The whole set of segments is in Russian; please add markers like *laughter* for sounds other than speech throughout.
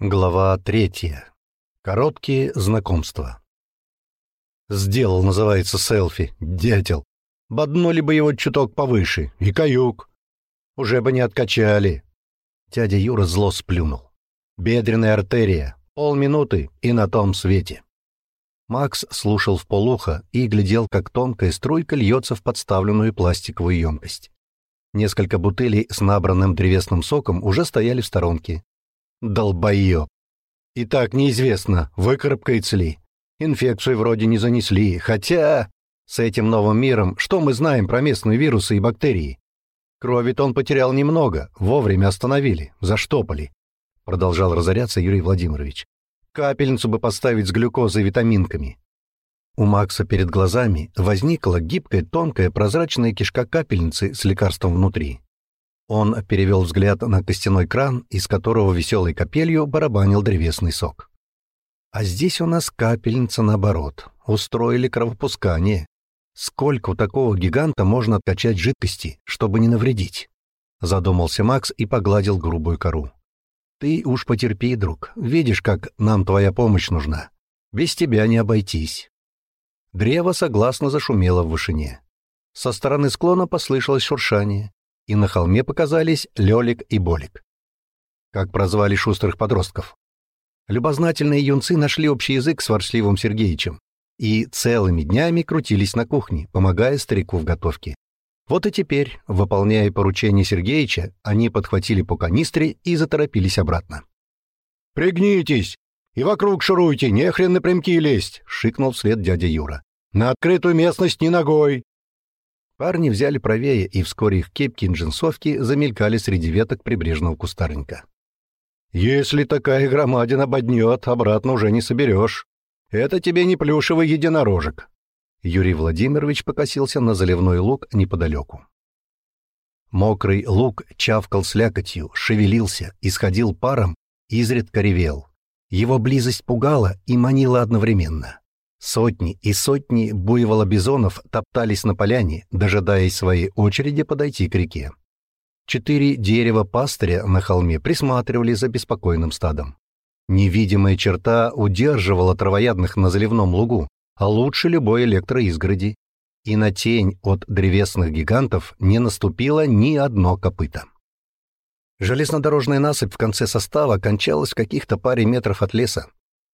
Глава третья. Короткие знакомства. Сделал, называется, селфи, дятел. Боднули бы его чуток повыше, и каюк. Уже бы не откачали. Дядя Юра зло сплюнул. Бедренная артерия, полминуты и на том свете. Макс слушал в полухо и глядел, как тонкая струйка льется в подставленную пластиковую емкость. Несколько бутылей с набранным древесным соком уже стояли в сторонке, Долбоёб. И так неизвестно, выкарабкается ли. Инфекцию вроде не занесли, хотя... С этим новым миром что мы знаем про местные вирусы и бактерии? Крови-то он потерял немного, вовремя остановили, заштопали. Продолжал разоряться Юрий Владимирович. Капельницу бы поставить с глюкозой и витаминками. У Макса перед глазами возникла гибкая, тонкая, прозрачная кишка капельницы с лекарством внутри. Он перевел взгляд на костяной кран, из которого веселой капелью барабанил древесный сок. «А здесь у нас капельница наоборот. Устроили кровопускание. Сколько у такого гиганта можно откачать жидкости, чтобы не навредить?» Задумался Макс и погладил грубую кору. «Ты уж потерпи, друг. Видишь, как нам твоя помощь нужна. Без тебя не обойтись». Древо согласно зашумело в вышине. Со стороны склона послышалось шуршание и на холме показались Лёлик и Болик. Как прозвали шустрых подростков. Любознательные юнцы нашли общий язык с Ворчливым Сергеичем и целыми днями крутились на кухне, помогая старику в готовке. Вот и теперь, выполняя поручение Сергеича, они подхватили по канистре и заторопились обратно. «Пригнитесь! И вокруг шуруйте, нехрен напрямки лезть!» — шикнул вслед дядя Юра. «На открытую местность ни ногой! Парни взяли правее, и вскоре их кепки и джинсовки замелькали среди веток прибрежного кустарника. «Если такая громадина боднет, обратно уже не соберёшь. Это тебе не плюшевый единорожек». Юрий Владимирович покосился на заливной луг неподалёку. Мокрый лук чавкал слякотью, шевелился, исходил паром, изредка ревел. Его близость пугала и манила одновременно. Сотни и сотни буйвола-бизонов топтались на поляне, дожидаясь своей очереди подойти к реке. Четыре дерева пастыря на холме присматривали за беспокойным стадом. Невидимая черта удерживала травоядных на заливном лугу, а лучше любой электроизгороди, и на тень от древесных гигантов не наступило ни одно копыто. Железнодорожная насыпь в конце состава кончалась в каких-то паре метров от леса,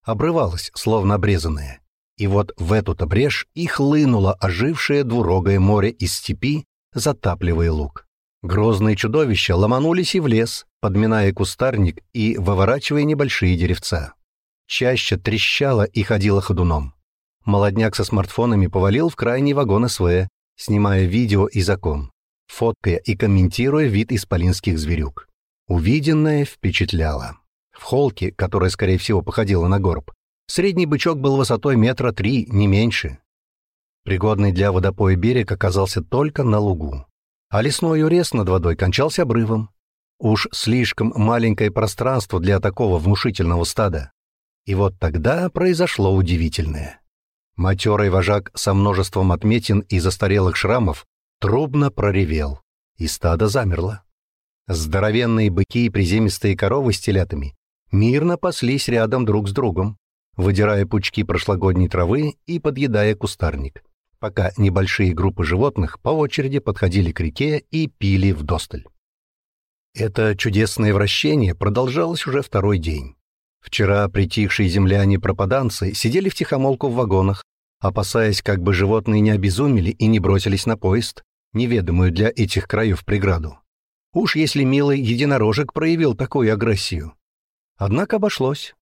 обрывалась, словно обрезанная, и вот в эту-то брешь и хлынуло ожившее двурогое море из степи, затапливая луг. Грозные чудовища ломанулись и в лес, подминая кустарник и выворачивая небольшие деревца. Чаще трещала и ходила ходуном. Молодняк со смартфонами повалил в крайний вагон СВ, снимая видео из окон, фоткая и комментируя вид исполинских зверюк. Увиденное впечатляло. В холке, которая, скорее всего, походила на горб, Средний бычок был высотой метра три, не меньше. Пригодный для водопоя берег оказался только на лугу, а лесной урез над водой кончался обрывом. Уж слишком маленькое пространство для такого внушительного стада. И вот тогда произошло удивительное. Матерый вожак со множеством отметин и застарелых шрамов трубно проревел, и стадо замерло. Здоровенные быки и приземистые коровы с телятами мирно паслись рядом друг с другом выдирая пучки прошлогодней травы и подъедая кустарник, пока небольшие группы животных по очереди подходили к реке и пили вдосталь. Это чудесное вращение продолжалось уже второй день. Вчера притихшие земляне-пропаданцы сидели в в вагонах, опасаясь, как бы животные не обезумели и не бросились на поезд, неведомую для этих краев преграду. Уж если милый единорожек проявил такую агрессию. Однако обошлось.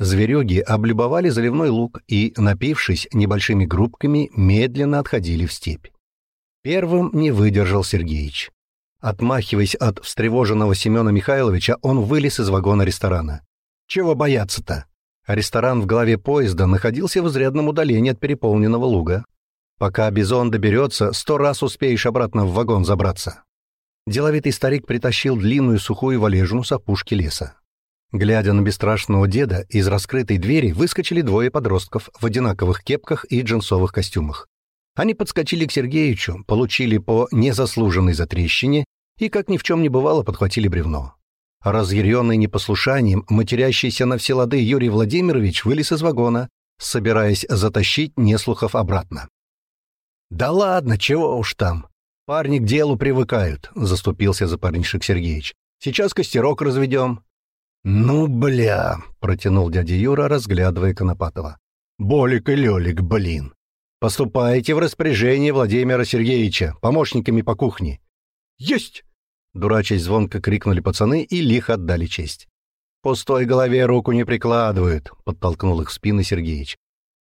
Звереги облюбовали заливной луг и, напившись небольшими группками, медленно отходили в степь. Первым не выдержал Сергеич. Отмахиваясь от встревоженного Семена Михайловича, он вылез из вагона ресторана. «Чего бояться-то?» Ресторан в голове поезда находился в изрядном удалении от переполненного луга. Пока Бизон доберется, сто раз успеешь обратно в вагон забраться. Деловитый старик притащил длинную сухую валежину с опушки леса. Глядя на бесстрашного деда, из раскрытой двери выскочили двое подростков в одинаковых кепках и джинсовых костюмах. Они подскочили к Сергеевичу, получили по незаслуженной затрещине и, как ни в чем не бывало, подхватили бревно. Разъяренный непослушанием, матерящийся на все лады Юрий Владимирович вылез из вагона, собираясь затащить Неслухов обратно. «Да ладно, чего уж там! Парни к делу привыкают», — заступился за парнишек Сергеевич. «Сейчас костерок разведем, «Ну, бля!» — протянул дядя Юра, разглядывая Конопатова. «Болик и Лёлик, блин! Поступайте в распоряжение Владимира Сергеевича, помощниками по кухне!» «Есть!» — дурачась звонко крикнули пацаны и лихо отдали честь. «Пустой голове руку не прикладывают!» — подтолкнул их в спины Сергеевич.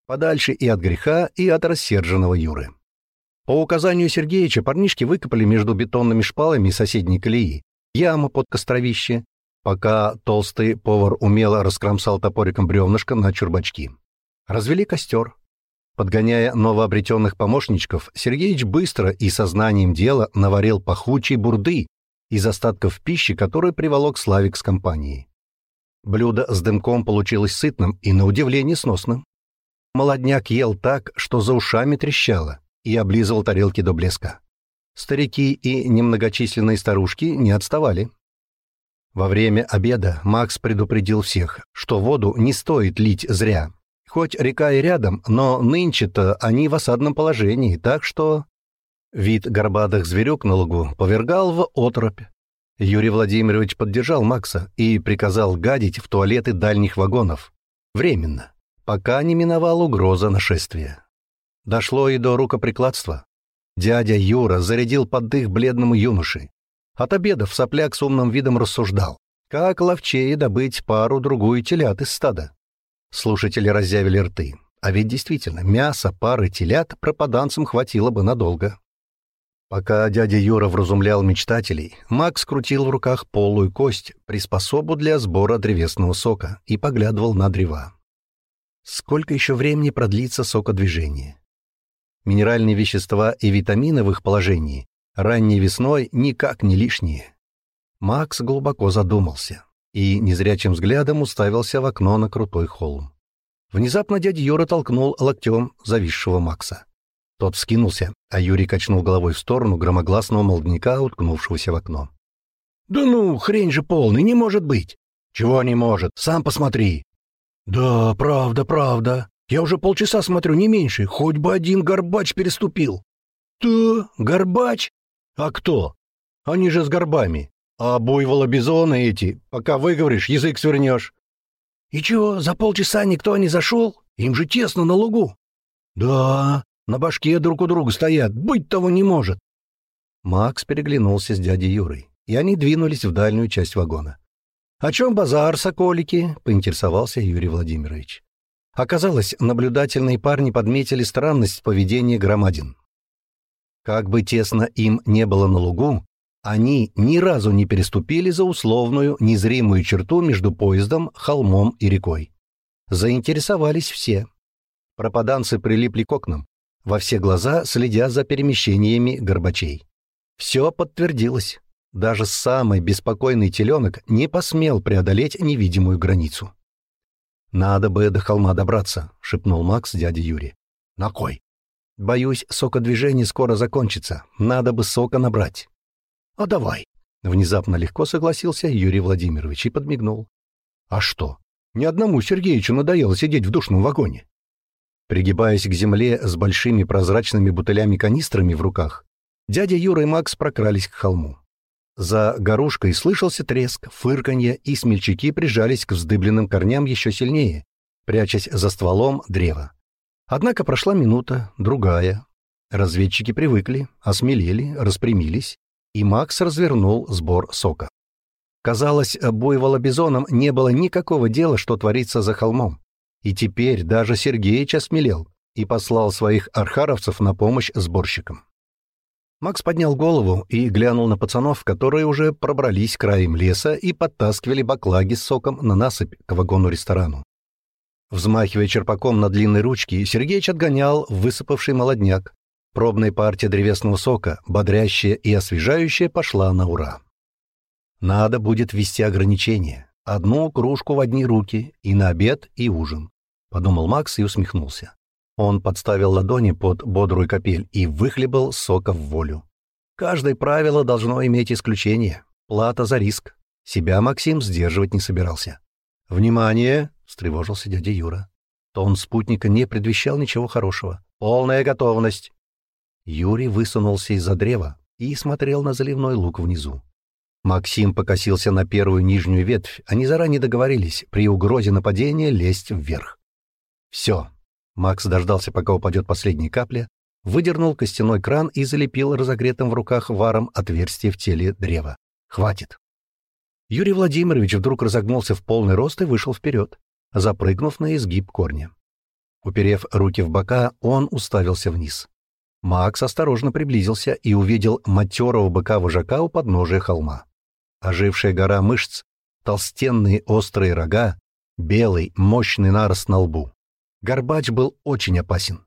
Подальше и от греха, и от рассерженного Юры. По указанию Сергеевича парнишки выкопали между бетонными шпалами соседней колеи яму под костровище пока толстый повар умело раскромсал топориком бревнышко на чурбачки. Развели костер. Подгоняя новообретенных помощничков, Сергеич быстро и сознанием дела наварил пахучей бурды из остатков пищи, которую приволок Славик с компанией. Блюдо с дымком получилось сытным и, на удивление, сносным. Молодняк ел так, что за ушами трещало, и облизывал тарелки до блеска. Старики и немногочисленные старушки не отставали. Во время обеда Макс предупредил всех, что воду не стоит лить зря. Хоть река и рядом, но нынче-то они в осадном положении, так что... Вид горбатых зверюк на лугу повергал в отропь. Юрий Владимирович поддержал Макса и приказал гадить в туалеты дальних вагонов. Временно, пока не миновала угроза нашествия. Дошло и до рукоприкладства. Дядя Юра зарядил поддых бледному юноше. От обеда в сопляк с умным видом рассуждал, как ловчее добыть пару-другую телят из стада. Слушатели разъявили рты. А ведь действительно, мяса пары телят пропаданцам хватило бы надолго. Пока дядя Юра вразумлял мечтателей, Макс крутил в руках полую кость, приспособу для сбора древесного сока, и поглядывал на древа. Сколько еще времени продлится сокодвижение? Минеральные вещества и витамины в их положении ранней весной никак не лишние. Макс глубоко задумался и незрячим взглядом уставился в окно на крутой холм. Внезапно дядя Юра толкнул локтем зависшего Макса. Тот вскинулся, а Юрий качнул головой в сторону громогласного молодняка, уткнувшегося в окно. «Да ну, хрень же полный, не может быть!» «Чего не может? Сам посмотри!» «Да, правда, правда. Я уже полчаса смотрю, не меньше. Хоть бы один горбач переступил». «Ты? Горбач? «А кто? Они же с горбами. А буйвола бизоны эти, пока выговоришь, язык свернешь». «И чего, за полчаса никто не зашел? Им же тесно на лугу». «Да, на башке друг у друга стоят, быть того не может». Макс переглянулся с дядей Юрой, и они двинулись в дальнюю часть вагона. «О чем базар, соколики?» — поинтересовался Юрий Владимирович. Оказалось, наблюдательные парни подметили странность поведения громадин. Как бы тесно им не было на лугу, они ни разу не переступили за условную, незримую черту между поездом, холмом и рекой. Заинтересовались все. Пропаданцы прилипли к окнам, во все глаза следя за перемещениями горбачей. Все подтвердилось. Даже самый беспокойный теленок не посмел преодолеть невидимую границу. «Надо бы до холма добраться», — шепнул Макс дяде Юре. «На кой?» Боюсь, сокодвижение скоро закончится. Надо бы сока набрать. А давай. Внезапно легко согласился Юрий Владимирович и подмигнул. А что? Ни одному Сергеевичу надоело сидеть в душном вагоне. Пригибаясь к земле с большими прозрачными бутылями-канистрами в руках, дядя Юра и Макс прокрались к холму. За горушкой слышался треск, фырканье, и смельчаки прижались к вздыбленным корням еще сильнее, прячась за стволом древа. Однако прошла минута, другая. Разведчики привыкли, осмелели, распрямились, и Макс развернул сбор сока. Казалось, буйвола-бизоном не было никакого дела, что творится за холмом. И теперь даже Сергеич осмелел и послал своих архаровцев на помощь сборщикам. Макс поднял голову и глянул на пацанов, которые уже пробрались краем леса и подтаскивали баклаги с соком на насыпь к вагону-ресторану. Взмахивая черпаком на длинной ручке, Сергеич отгонял высыпавший молодняк. Пробная партия древесного сока, бодрящая и освежающая, пошла на ура. Надо будет ввести ограничения. Одну кружку в одни руки и на обед, и ужин. Подумал Макс и усмехнулся. Он подставил ладони под бодрую капель и выхлебал сока в волю. Каждое правило должно иметь исключение. Плата за риск. Себя Максим сдерживать не собирался. «Внимание!» встревожился дядя Юра. Тон спутника не предвещал ничего хорошего. «Полная готовность!» Юрий высунулся из-за древа и смотрел на заливной луг внизу. Максим покосился на первую нижнюю ветвь. Они заранее договорились при угрозе нападения лезть вверх. «Все!» Макс дождался, пока упадет последняя капля, выдернул костяной кран и залепил разогретым в руках варом отверстие в теле древа. «Хватит!» Юрий Владимирович вдруг разогнулся в полный рост и вышел вперед запрыгнув на изгиб корня. Уперев руки в бока, он уставился вниз. Макс осторожно приблизился и увидел матерого быка-вожака у подножия холма. Ожившая гора мышц, толстенные острые рога, белый, мощный нарост на лбу. Горбач был очень опасен.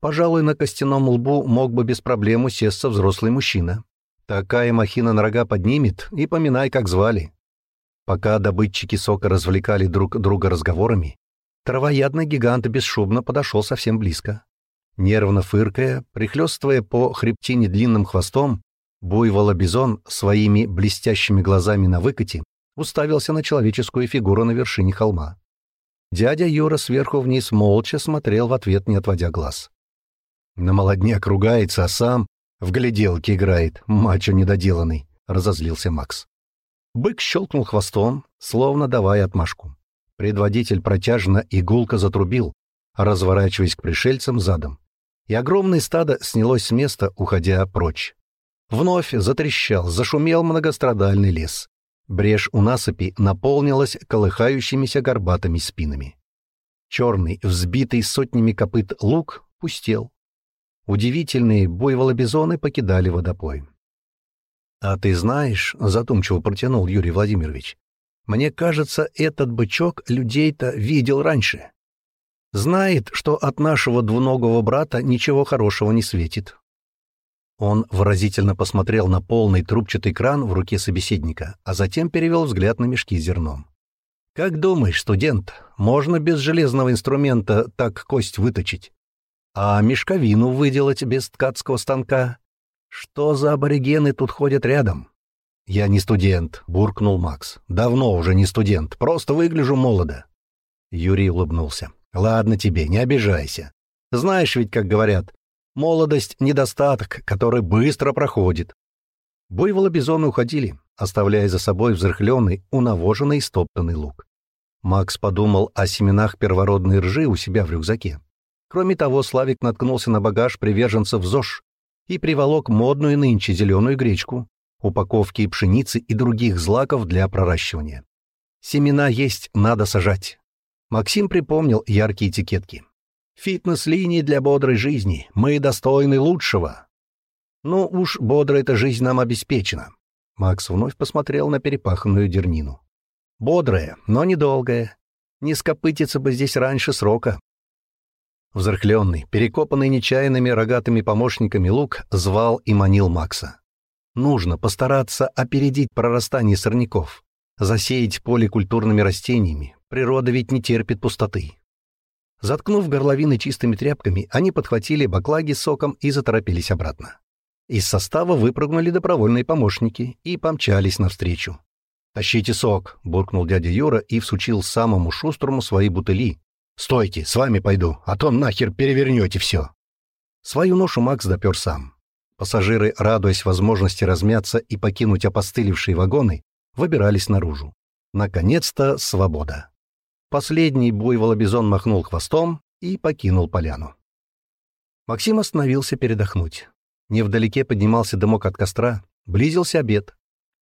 Пожалуй, на костяном лбу мог бы без проблем усесться взрослый мужчина. Такая махина на рога поднимет, и поминай, как звали. Пока добытчики сока развлекали друг друга разговорами, травоядный гигант бесшумно подошел совсем близко. Нервно фыркая, прихлёстывая по хребтине длинным хвостом, буйвол-бизон своими блестящими глазами на выкате уставился на человеческую фигуру на вершине холма. Дядя Юра сверху вниз молча смотрел в ответ, не отводя глаз. На молодняк ругается, а сам в гляделке играет, мачо недоделанный, — разозлился Макс. Бык щелкнул хвостом, словно давая отмашку. Предводитель протяжно и гулко затрубил, разворачиваясь к пришельцам задом. И огромное стадо снялось с места, уходя прочь. Вновь затрещал, зашумел многострадальный лес. Брешь у насыпи наполнилась колыхающимися горбатыми спинами. Черный, взбитый сотнями копыт лук, пустел. Удивительные буйволобизоны покидали водопой. «А ты знаешь», — задумчиво протянул Юрий Владимирович, — «мне кажется, этот бычок людей-то видел раньше. Знает, что от нашего двуногого брата ничего хорошего не светит». Он выразительно посмотрел на полный трубчатый кран в руке собеседника, а затем перевел взгляд на мешки с зерном. «Как думаешь, студент, можно без железного инструмента так кость выточить? А мешковину выделать без ткацкого станка? Что за аборигены тут ходят рядом? Я не студент, буркнул Макс. Давно уже не студент, просто выгляжу молодо. Юрий улыбнулся. Ладно тебе, не обижайся. Знаешь ведь, как говорят, молодость — недостаток, который быстро проходит. Буйволы бизоны уходили, оставляя за собой взрыхленный, унавоженный, стоптанный луг. Макс подумал о семенах первородной ржи у себя в рюкзаке. Кроме того, Славик наткнулся на багаж приверженцев ЗОЖ, и приволок модную нынче зеленую гречку, упаковки пшеницы и других злаков для проращивания. Семена есть надо сажать. Максим припомнил яркие этикетки. «Фитнес-линии для бодрой жизни. Мы достойны лучшего». «Ну уж, бодрая эта жизнь нам обеспечена». Макс вновь посмотрел на перепаханную дернину. «Бодрая, но недолгая. Не скопытиться бы здесь раньше срока. Взрыхленный, перекопанный нечаянными рогатыми помощниками лук звал и манил Макса. Нужно постараться опередить прорастание сорняков, засеять поле культурными растениями, природа ведь не терпит пустоты. Заткнув горловины чистыми тряпками, они подхватили баклаги с соком и заторопились обратно. Из состава выпрыгнули добровольные помощники и помчались навстречу. «Тащите сок!» — буркнул дядя Юра и всучил самому шустрому свои бутыли, «Стойте, с вами пойду, а то нахер перевернете все». Свою ношу Макс допер сам. Пассажиры, радуясь возможности размяться и покинуть опостылевшие вагоны, выбирались наружу. Наконец-то свобода. Последний буйволобизон махнул хвостом и покинул поляну. Максим остановился передохнуть. Невдалеке поднимался дымок от костра, близился обед.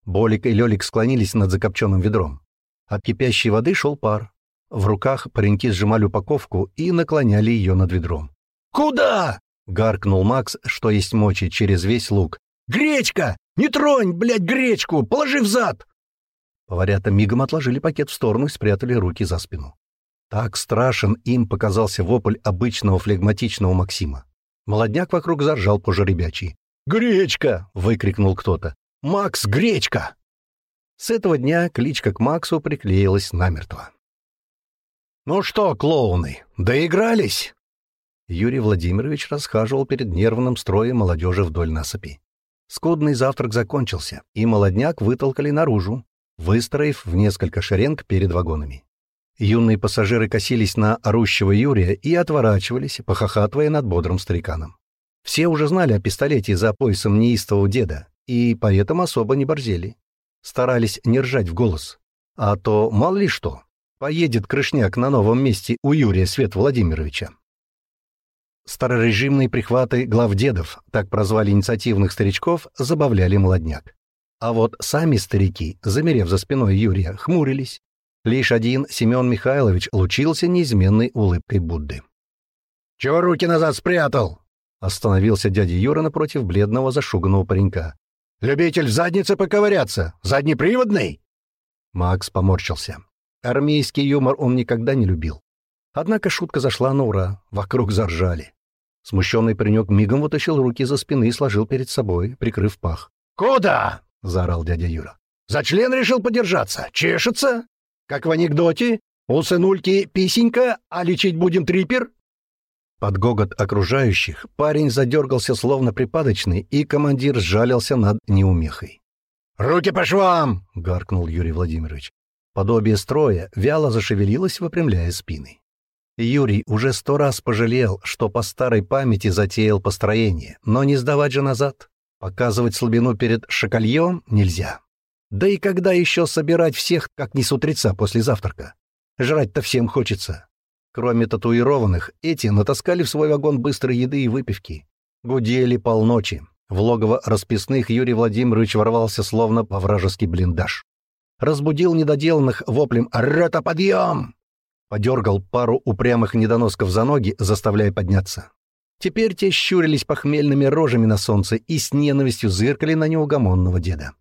Болик и Лёлик склонились над закопченным ведром. От кипящей воды шел пар. В руках пареньки сжимали упаковку и наклоняли ее над ведром. «Куда?» — гаркнул Макс, что есть мочи, через весь лук. «Гречка! Не тронь, блядь, гречку! Положи в зад!» Поварята мигом отложили пакет в сторону и спрятали руки за спину. Так страшен им показался вопль обычного флегматичного Максима. Молодняк вокруг заржал пожеребячий. «Гречка!» — выкрикнул кто-то. «Макс, гречка!» С этого дня кличка к Максу приклеилась намертво. «Ну что, клоуны, доигрались?» Юрий Владимирович расхаживал перед нервным строем молодежи вдоль насыпи. Скудный завтрак закончился, и молодняк вытолкали наружу, выстроив в несколько шеренг перед вагонами. Юные пассажиры косились на орущего Юрия и отворачивались, похохатывая над бодрым стариканом. Все уже знали о пистолете за поясом неистового деда, и поэтому особо не борзели. Старались не ржать в голос. А то мало ли что, Поедет Крышняк на новом месте у Юрия Свет Владимировича. Старорежимные прихваты главдедов, так прозвали инициативных старичков, забавляли молодняк. А вот сами старики, замерев за спиной Юрия, хмурились. Лишь один Семен Михайлович лучился неизменной улыбкой Будды. «Чего руки назад спрятал?» Остановился дядя Юра напротив бледного зашуганного паренька. «Любитель в заднице поковыряться! Заднеприводный?» Макс поморщился. Армейский юмор он никогда не любил. Однако шутка зашла на ура, вокруг заржали. Смущенный паренек мигом вытащил руки за спины и сложил перед собой, прикрыв пах. «Куда?» — заорал дядя Юра. «За член решил подержаться. Чешется? Как в анекдоте? У сынульки писенька, а лечить будем трипер?» Под гогот окружающих парень задергался словно припадочный, и командир сжалился над неумехой. «Руки по швам!» — гаркнул Юрий Владимирович. Подобие строя вяло зашевелилось, выпрямляя спины. Юрий уже сто раз пожалел, что по старой памяти затеял построение, но не сдавать же назад. Показывать слабину перед шакальем нельзя. Да и когда еще собирать всех, как не с утреца после завтрака? Жрать-то всем хочется. Кроме татуированных, эти натаскали в свой вагон быстрой еды и выпивки. Гудели полночи. В логово расписных Юрий Владимирович ворвался словно по вражеский блиндаж разбудил недоделанных воплем «Рота, подъем!» Подергал пару упрямых недоносков за ноги, заставляя подняться. Теперь те щурились похмельными рожами на солнце и с ненавистью зыркали на неугомонного деда.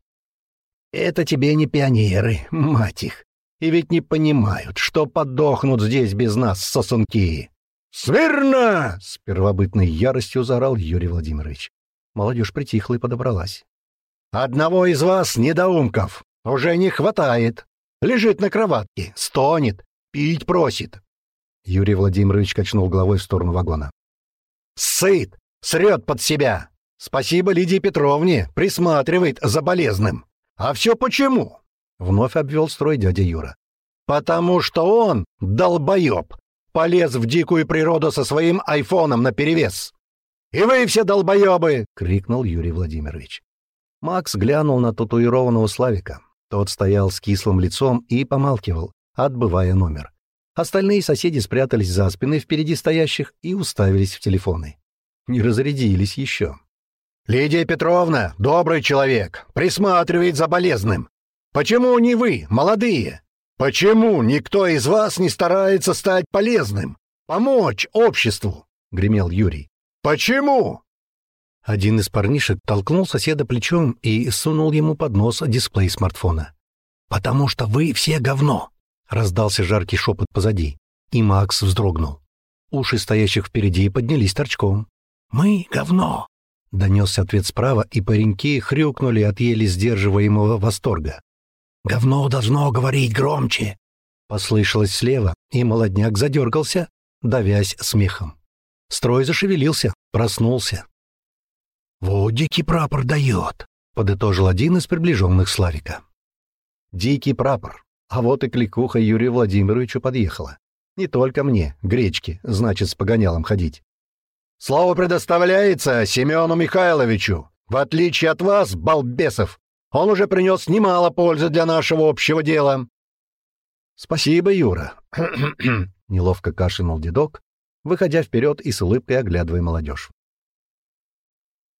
«Это тебе не пионеры, мать их! И ведь не понимают, что подохнут здесь без нас, сосунки!» «Смирно!» — с первобытной яростью заорал Юрий Владимирович. Молодежь притихла и подобралась. «Одного из вас, недоумков, уже не хватает. Лежит на кроватке, стонет, пить просит. Юрий Владимирович качнул головой в сторону вагона. «Сыт! Срет под себя! Спасибо Лидии Петровне, присматривает за болезным. А все почему?» Вновь обвел строй дядя Юра. «Потому что он, долбоеб, полез в дикую природу со своим айфоном наперевес!» «И вы все долбоебы!» — крикнул Юрий Владимирович. Макс глянул на татуированного Славика. Тот стоял с кислым лицом и помалкивал, отбывая номер. Остальные соседи спрятались за спиной впереди стоящих и уставились в телефоны. Не разрядились еще. «Лидия Петровна, добрый человек, присматривает за болезным. Почему не вы, молодые? Почему никто из вас не старается стать полезным, помочь обществу?» — гремел Юрий. «Почему?» Один из парнишек толкнул соседа плечом и сунул ему под нос дисплей смартфона. «Потому что вы все говно!» — раздался жаркий шепот позади, и Макс вздрогнул. Уши стоящих впереди поднялись торчком. «Мы говно!» — донесся ответ справа, и пареньки хрюкнули от еле сдерживаемого восторга. «Говно должно говорить громче!» — послышалось слева, и молодняк задергался, давясь смехом. Строй зашевелился, проснулся, «Вот дикий прапор дает», — подытожил один из приближенных Славика. «Дикий прапор. А вот и кликуха Юрию Владимировичу подъехала. Не только мне, Гречки, значит, с погонялом ходить». «Слово предоставляется Семену Михайловичу. В отличие от вас, балбесов, он уже принес немало пользы для нашего общего дела». «Спасибо, Юра», — *clears throat* неловко кашинул дедок, выходя вперед и с улыбкой оглядывая молодежь.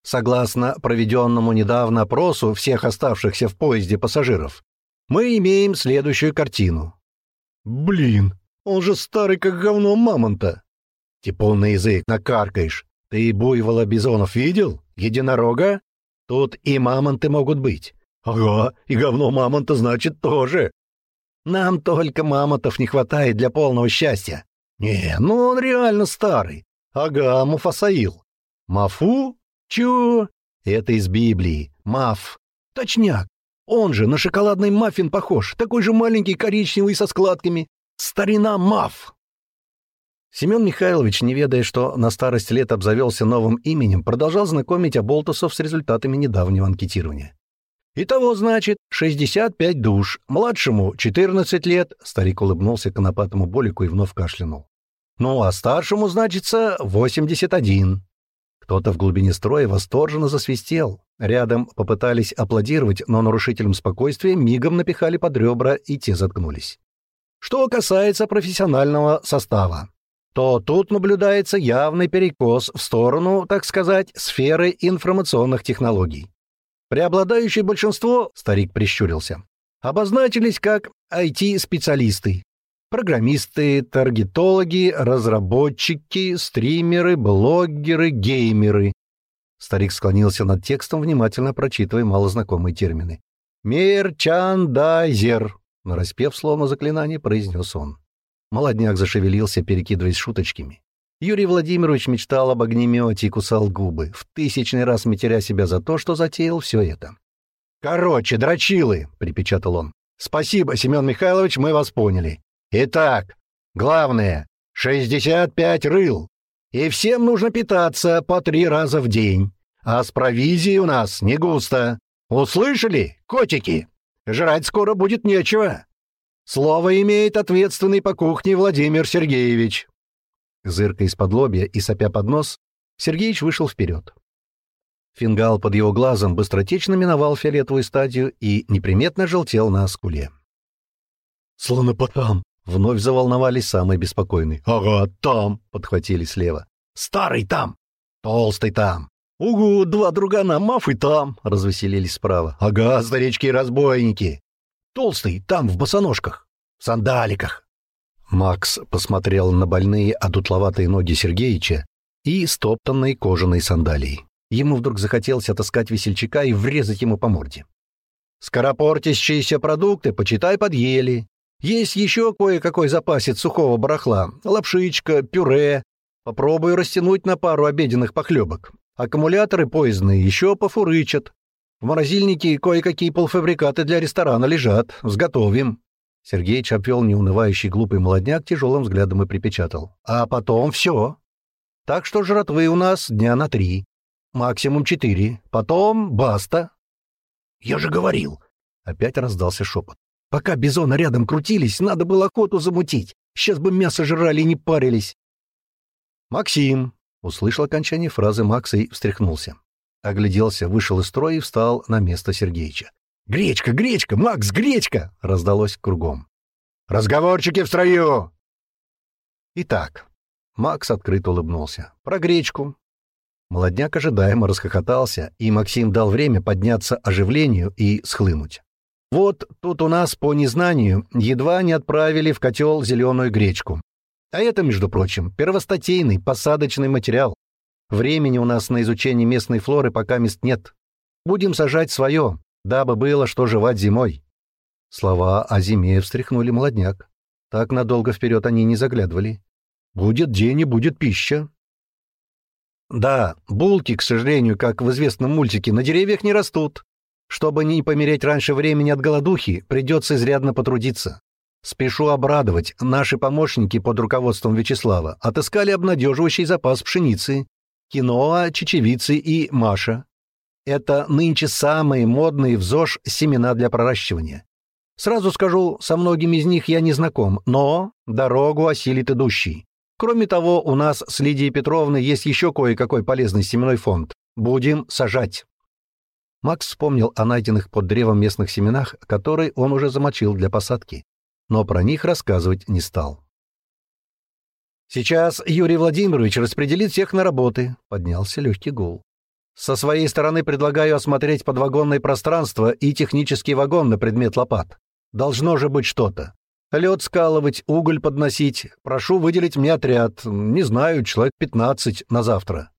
Согласно проведенному недавно опросу всех оставшихся в поезде пассажиров, мы имеем следующую картину. «Блин, он же старый, как говно мамонта!» «Типун на язык накаркаешь. Ты буйвола бизонов видел? Единорога? Тут и мамонты могут быть». «Ага, и говно мамонта, значит, тоже». «Нам только мамонтов не хватает для полного счастья». «Не, ну он реально старый. Ага, Муфасаил». «Мафу? Чу? Это из Библии. Маф. Точняк. Он же на шоколадный маффин похож, такой же маленький, коричневый, со складками. Старина Маф. Семен Михайлович, не ведая, что на старость лет обзавелся новым именем, продолжал знакомить Аболтусов с результатами недавнего анкетирования. «Итого, значит, 65 душ, младшему 14 лет», — старик улыбнулся конопатому Болику и вновь кашлянул. «Ну, а старшему, значится, 81. Кто-то в глубине строя восторженно засвистел. Рядом попытались аплодировать, но нарушителям спокойствия мигом напихали под ребра, и те заткнулись. Что касается профессионального состава, то тут наблюдается явный перекос в сторону, так сказать, сферы информационных технологий. Преобладающее большинство, старик прищурился, обозначились как IT-специалисты, программисты, таргетологи, разработчики, стримеры, блогеры, геймеры. Старик склонился над текстом, внимательно прочитывая малознакомые термины. «Мерчандайзер», — нараспев словно заклинание, произнес он. Молодняк зашевелился, перекидываясь шуточками. Юрий Владимирович мечтал об огнемете и кусал губы, в тысячный раз матеря себя за то, что затеял все это. «Короче, дрочилы!» — припечатал он. «Спасибо, Семен Михайлович, мы вас поняли. Итак, главное — 65 рыл. И всем нужно питаться по три раза в день. А с провизией у нас не густо. Услышали, котики? Жрать скоро будет нечего. Слово имеет ответственный по кухне Владимир Сергеевич. Зырка из-под лобья и сопя под нос, Сергеич вышел вперед. Фингал под его глазом быстротечно миновал фиолетовую стадию и неприметно желтел на скуле. «Слонопотам!» Вновь заволновались самые беспокойные. «Ага, там!» — подхватили слева. «Старый там! Толстый там! Угу, два другана, мафы там!» — развеселились справа. «Ага, старички и разбойники! Толстый там, в босоножках, в сандаликах!» Макс посмотрел на больные одутловатые ноги Сергеича и стоптанные кожаные сандалии. Ему вдруг захотелось отыскать весельчака и врезать ему по морде. «Скоропортящиеся продукты, почитай, подъели. Есть еще кое-какой запасец сухого барахла. Лапшичка, пюре. Попробую растянуть на пару обеденных похлебок. Аккумуляторы поездные еще пофурычат. В морозильнике кое-какие полфабрикаты для ресторана лежат. Сготовим. Сергеич обвел неунывающий глупый молодняк тяжелым взглядом и припечатал. А потом все. Так что жратвы у нас дня на три. Максимум четыре. Потом баста. Я же говорил. Опять раздался шепот. Пока бизоны рядом крутились, надо было охоту замутить. Сейчас бы мясо жрали и не парились. «Максим!» — услышал окончание фразы Макса и встряхнулся. Огляделся, вышел из строя и встал на место Сергеича. «Гречка, гречка! Макс, гречка!» — раздалось кругом. «Разговорчики в строю!» Итак, Макс открыто улыбнулся. «Про гречку». Молодняк ожидаемо расхохотался, и Максим дал время подняться оживлению и схлынуть. Вот тут у нас по незнанию едва не отправили в котел зеленую гречку. А это, между прочим, первостатейный посадочный материал. Времени у нас на изучение местной флоры пока мест нет. Будем сажать свое, дабы было что жевать зимой». Слова о зиме встряхнули молодняк. Так надолго вперед они не заглядывали. «Будет день и будет пища». «Да, булки, к сожалению, как в известном мультике, на деревьях не растут», чтобы не помереть раньше времени от голодухи, придется изрядно потрудиться. Спешу обрадовать, наши помощники под руководством Вячеслава отыскали обнадеживающий запас пшеницы, киноа, чечевицы и маша. Это нынче самые модные в ЗОЖ семена для проращивания. Сразу скажу, со многими из них я не знаком, но дорогу осилит идущий. Кроме того, у нас с Лидией Петровной есть еще кое-какой полезный семенной фонд. Будем сажать. Макс вспомнил о найденных под древом местных семенах, которые он уже замочил для посадки, но про них рассказывать не стал. «Сейчас Юрий Владимирович распределит всех на работы», — поднялся легкий гул. «Со своей стороны предлагаю осмотреть подвагонное пространство и технический вагон на предмет лопат. Должно же быть что-то. Лед скалывать, уголь подносить. Прошу выделить мне отряд, не знаю, человек 15 на завтра».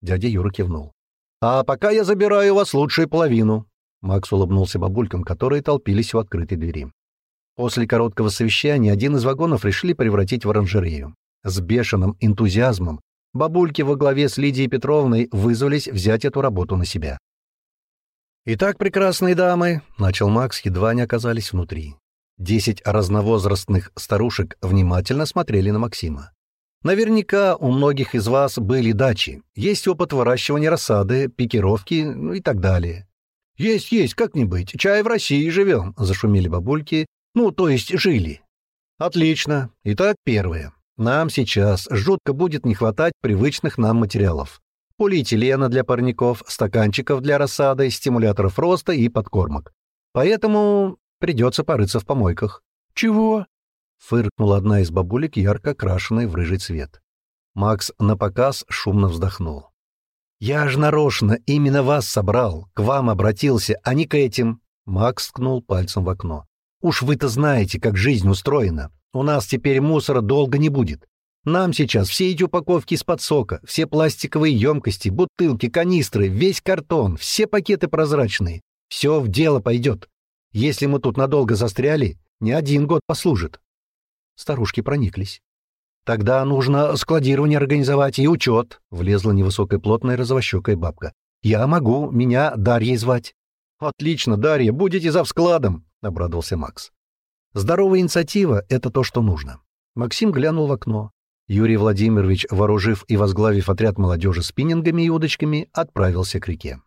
Дядя Юра кивнул. А пока я забираю у вас лучшую половину». Макс улыбнулся бабулькам, которые толпились у открытой двери. После короткого совещания один из вагонов решили превратить в оранжерею. С бешеным энтузиазмом бабульки во главе с Лидией Петровной вызвались взять эту работу на себя. «Итак, прекрасные дамы», — начал Макс, едва не оказались внутри. Десять разновозрастных старушек внимательно смотрели на Максима. Наверняка у многих из вас были дачи, есть опыт выращивания рассады, пикировки ну и так далее. «Есть, есть, как не быть, чай в России живем», — зашумели бабульки, ну, то есть жили. Отлично. Итак, первое. Нам сейчас жутко будет не хватать привычных нам материалов. Полиэтилена для парников, стаканчиков для рассады, стимуляторов роста и подкормок. Поэтому придется порыться в помойках. Чего? Фыркнула одна из бабулек, ярко окрашенная в рыжий цвет. Макс напоказ шумно вздохнул. «Я ж нарочно именно вас собрал, к вам обратился, а не к этим!» Макс ткнул пальцем в окно. «Уж вы-то знаете, как жизнь устроена. У нас теперь мусора долго не будет. Нам сейчас все эти упаковки из-под сока, все пластиковые емкости, бутылки, канистры, весь картон, все пакеты прозрачные. Все в дело пойдет. Если мы тут надолго застряли, не один год послужит. Старушки прониклись. «Тогда нужно складирование организовать и учет», — влезла невысокая плотная розовощекая бабка. «Я могу, меня Дарья звать». «Отлично, Дарья, будете за вскладом», — обрадовался Макс. «Здоровая инициатива — это то, что нужно». Максим глянул в окно. Юрий Владимирович, вооружив и возглавив отряд молодежи спиннингами и удочками, отправился к реке.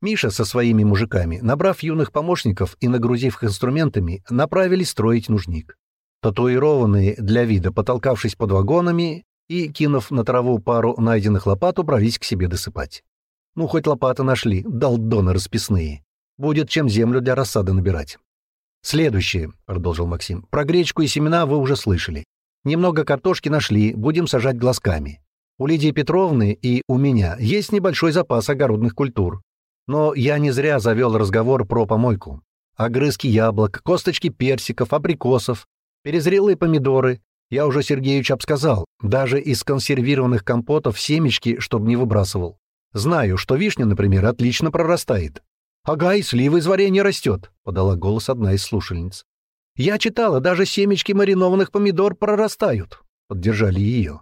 Миша со своими мужиками, набрав юных помощников и нагрузив их инструментами, направились строить нужник. Татуированные для вида, потолкавшись под вагонами и, кинув на траву пару найденных лопат, убрались к себе досыпать. Ну, хоть лопаты нашли, долдоны расписные. Будет чем землю для рассады набирать. «Следующее», — продолжил Максим, — «про гречку и семена вы уже слышали. Немного картошки нашли, будем сажать глазками. У Лидии Петровны и у меня есть небольшой запас огородных культур. Но я не зря завел разговор про помойку. Огрызки яблок, косточки персиков, абрикосов, Перезрелые помидоры. Я уже Сергеевич обсказал, даже из консервированных компотов семечки, чтобы не выбрасывал. Знаю, что вишня, например, отлично прорастает. «Ага, и сливы из варенья растет», — подала голос одна из слушальниц. «Я читала, даже семечки маринованных помидор прорастают», — поддержали ее.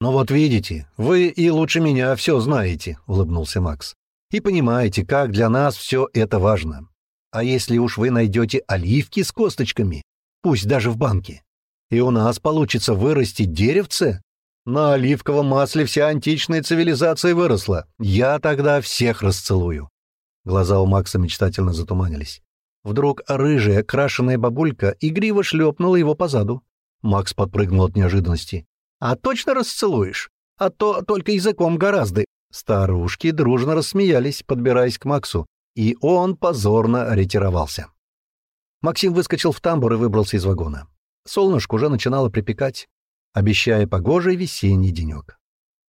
«Ну вот видите, вы и лучше меня все знаете», — улыбнулся Макс. «И понимаете, как для нас все это важно. А если уж вы найдете оливки с косточками, пусть даже в банке. И у нас получится вырастить деревце? На оливковом масле вся античная цивилизация выросла. Я тогда всех расцелую». Глаза у Макса мечтательно затуманились. Вдруг рыжая, крашеная бабулька игриво шлепнула его по заду. Макс подпрыгнул от неожиданности. «А точно расцелуешь? А то только языком гораздо». Старушки дружно рассмеялись, подбираясь к Максу, и он позорно ретировался. Максим выскочил в тамбур и выбрался из вагона. Солнышко уже начинало припекать, обещая погожий весенний денек.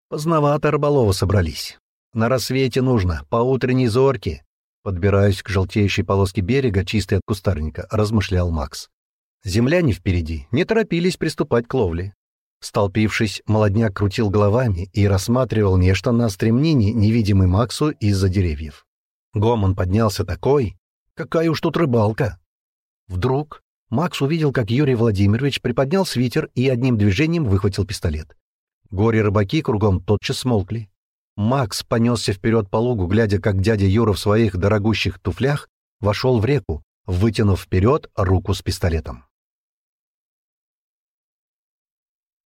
Поздновато рыболовы собрались. На рассвете нужно, по утренней зорке. Подбираюсь к желтеющей полоске берега, чистой от кустарника, размышлял Макс. Земляне впереди не торопились приступать к ловле. Столпившись, молодняк крутил головами и рассматривал нечто на стремнине, невидимый Максу из-за деревьев. Гомон поднялся такой. «Какая уж тут рыбалка!» Вдруг Макс увидел, как Юрий Владимирович приподнял свитер и одним движением выхватил пистолет. Горе-рыбаки кругом тотчас смолкли. Макс понесся вперед по лугу, глядя, как дядя Юра в своих дорогущих туфлях вошел в реку, вытянув вперед руку с пистолетом.